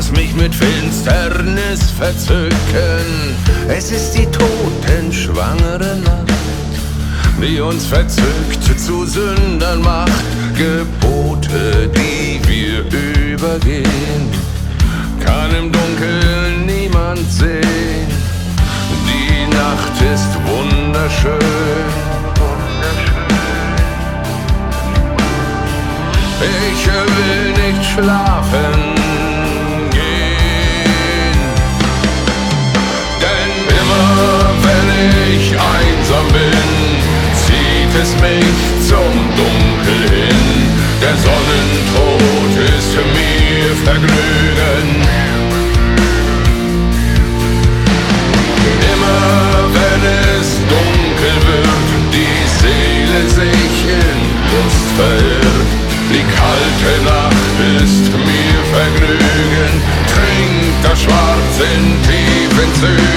muss mich mit Finsternis verzücken. Es ist die totenschwangere Nacht die uns verzückt zu Sündern macht, Gebote, die wir übergehen, kann im Dunkeln niemand sehen. Die Nacht ist wunderschön. Ich will nicht schlafen es mich zum Dunkel hin. Der Sonnentod ist mir Vergnügen. Immer wenn es dunkel wird, die Seele sich in Lust verirrt. Die kalte Nacht ist mir Vergnügen. Trinkt das Schwarz in tiefen Zügen.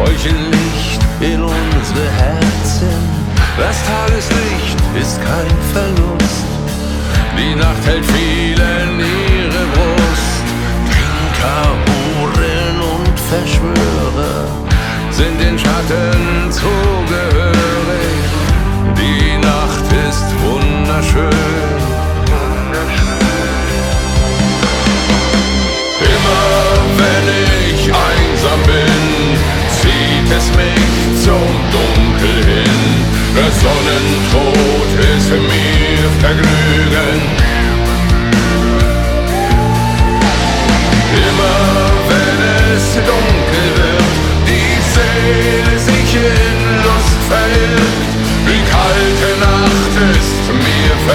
Heucheln Licht in unsere Herzen. Das Tageslicht ist kein Verlust, die Nacht hält vielen ihre Brust. Trinker, Huren und Verschwörer sind den Schatten zugehörig. Die Nacht ist wunderschön.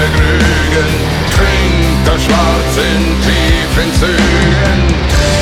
Vergnügen, trinkt das Schwarz in tiefen Zügen.